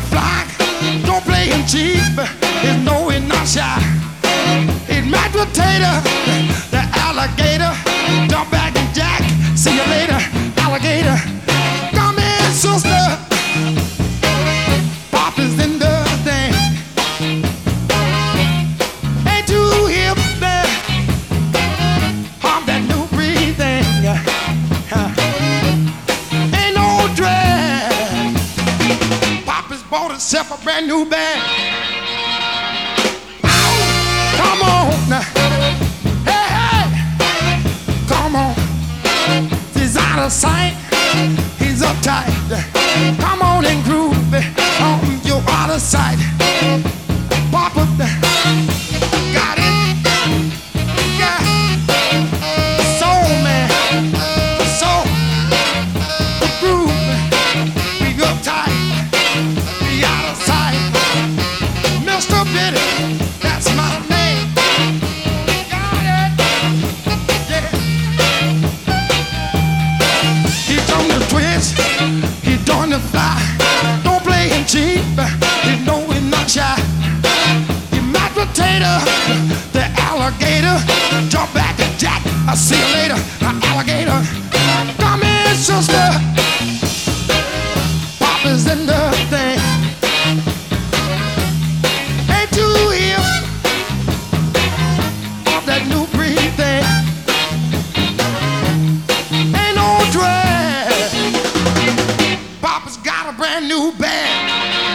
a. Don't play him cheap. It's knowing not. It might potato, the alligator, dump bought himself a brand new bag. Ow! Come on now. Hey, hey! Come on. He's out of sight. He's uptight. You know we're not shy. You potato, the alligator. Jump back Jack. I'll see you later, alligator. Come here, sister. Papa's in the thing. Ain't that new breed thing. Ain't no dress. Papa's got a brand new band.